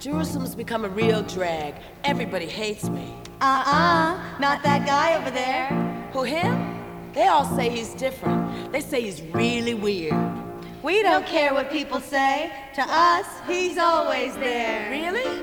Jerusalem's become a real drag. Everybody hates me. Uh-uh, not that guy over there. Who, him? They all say he's different. They say he's really weird. We don't care what people say. To us, he's always there. Really?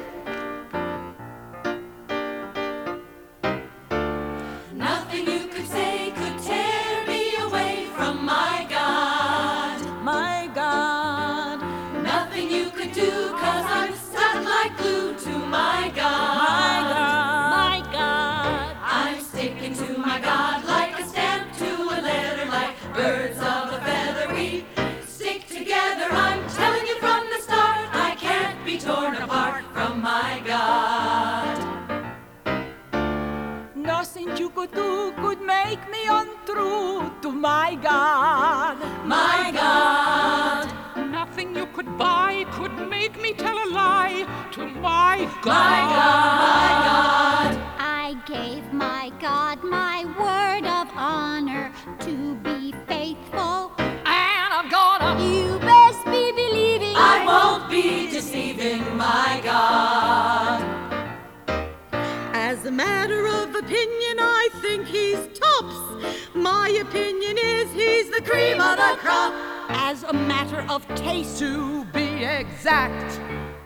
My God. My God, Nothing you could buy could make me tell a lie to my God. my God, my God. I gave my God my matter of opinion, I think he's tops. My opinion is he's the cream of the crop. As a matter of taste, to be exact,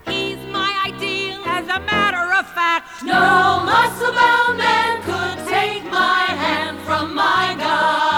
he's my ideal. As a matter of fact, No muscle bound man could take my hand from my God,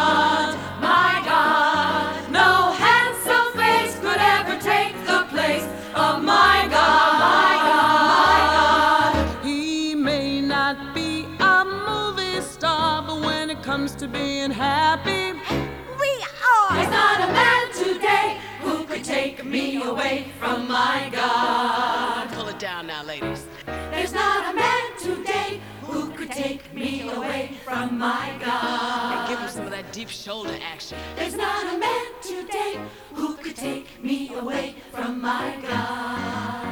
from my God. Give him some of that deep shoulder action. There's not a man today who could take me away from my God.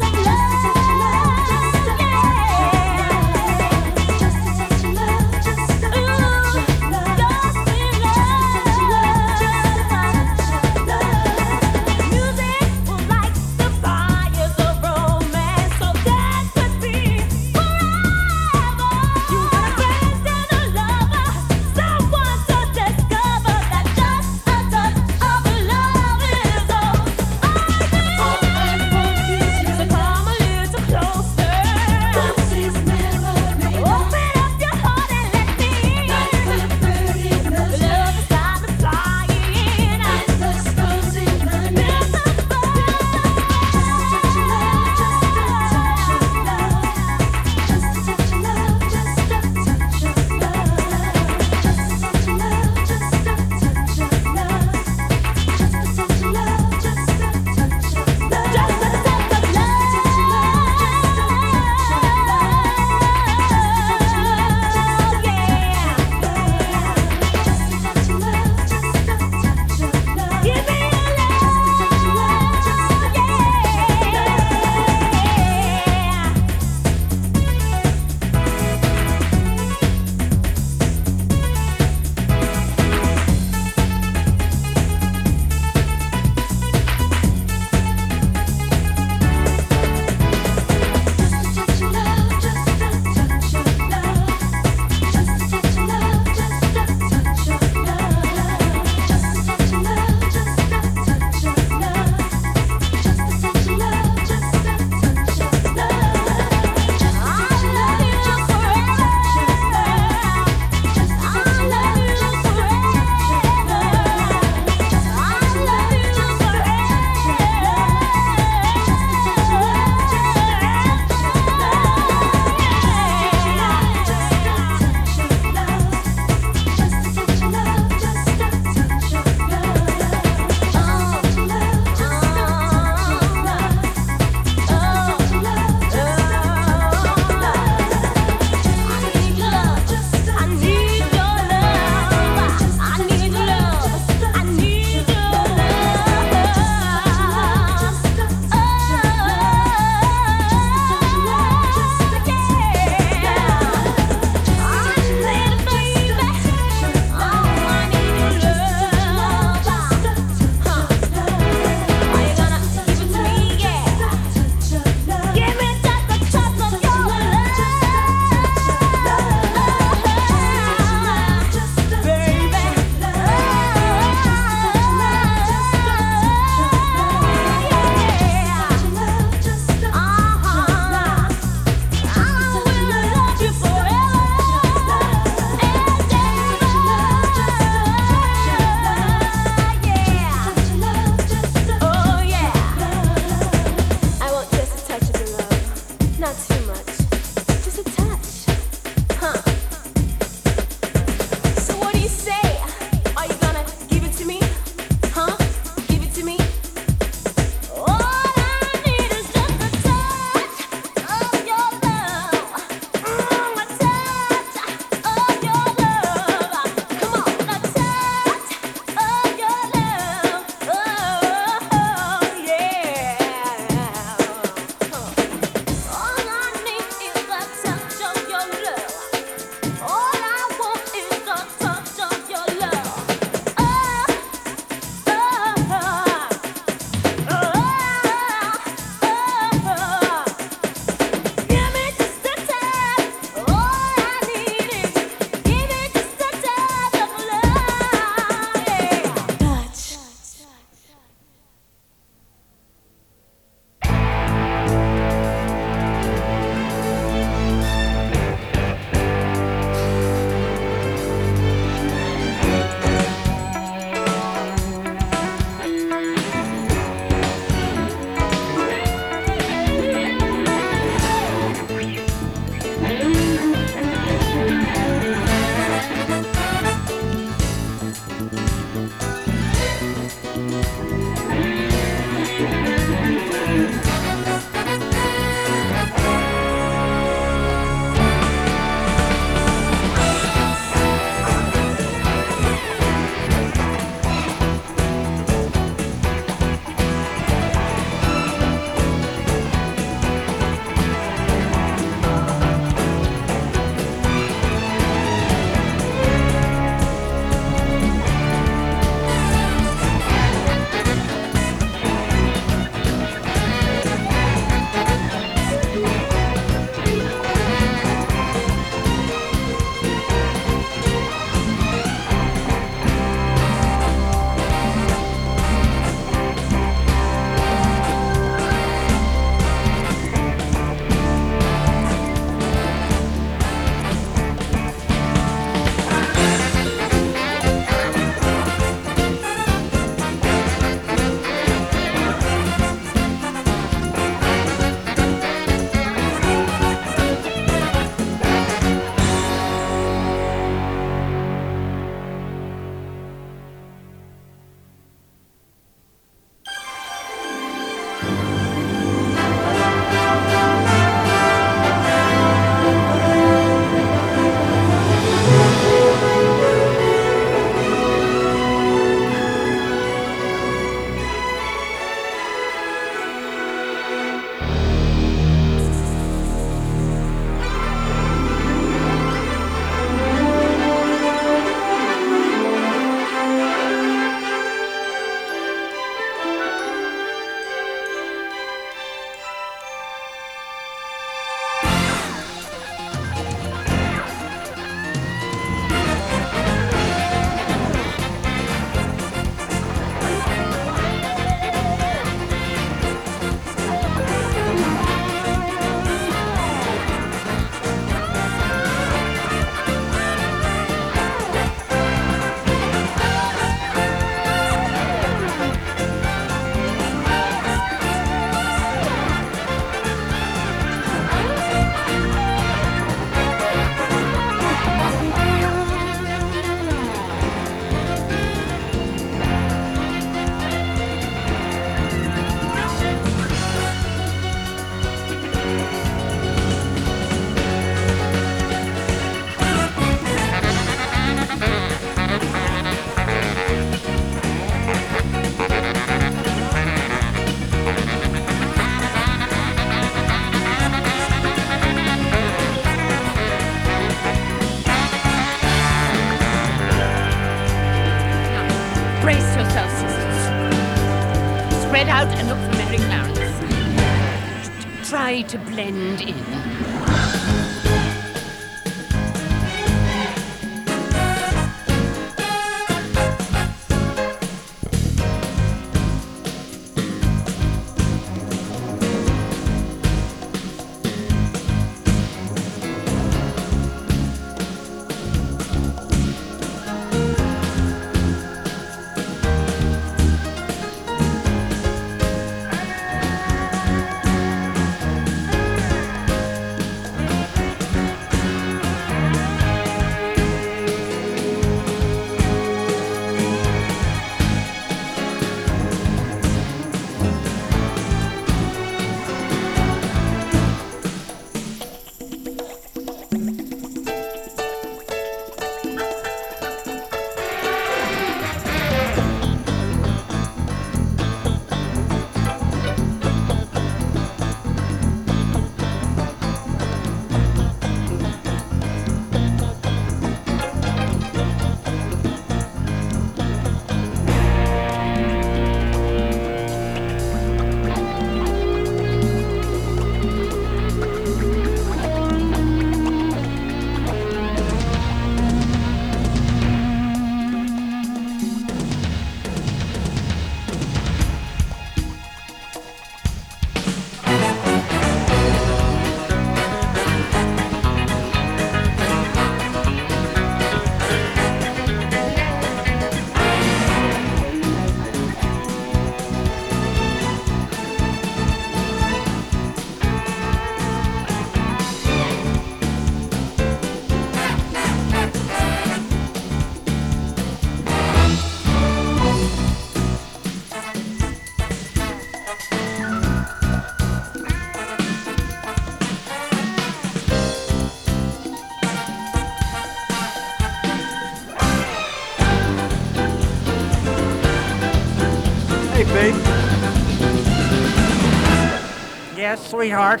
Sweetheart.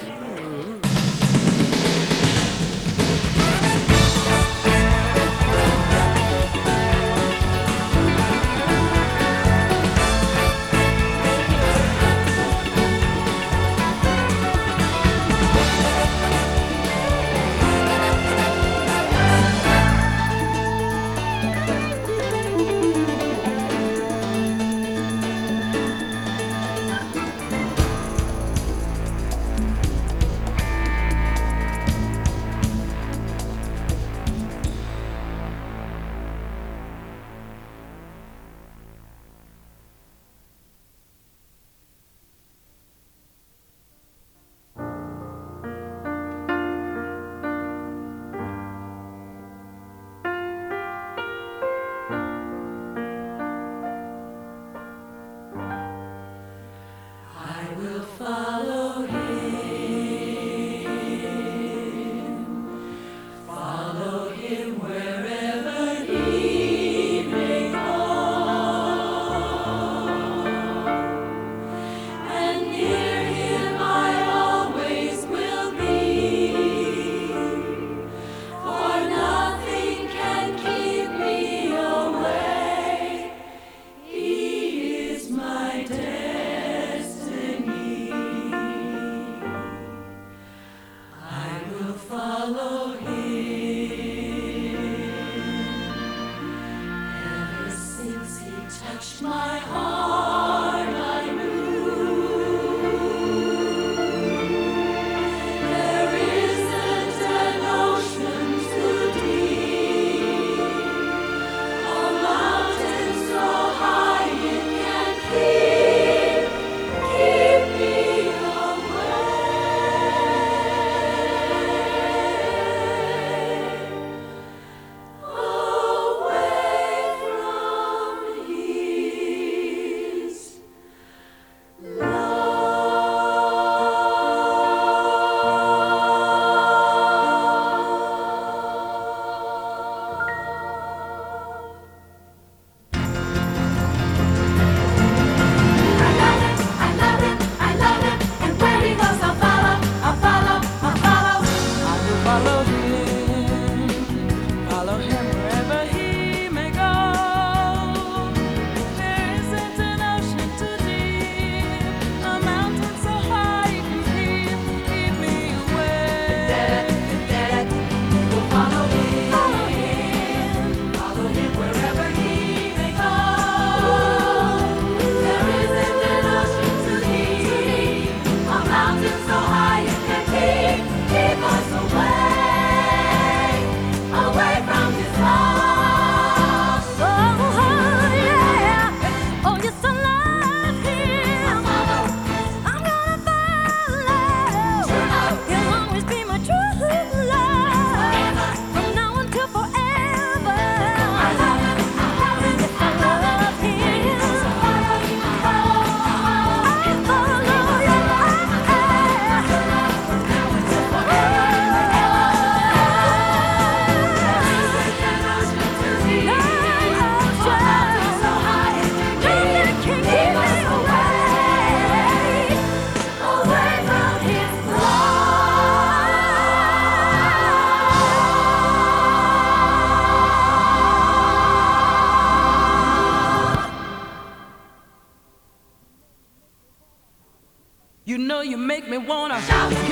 Me wanna. Kick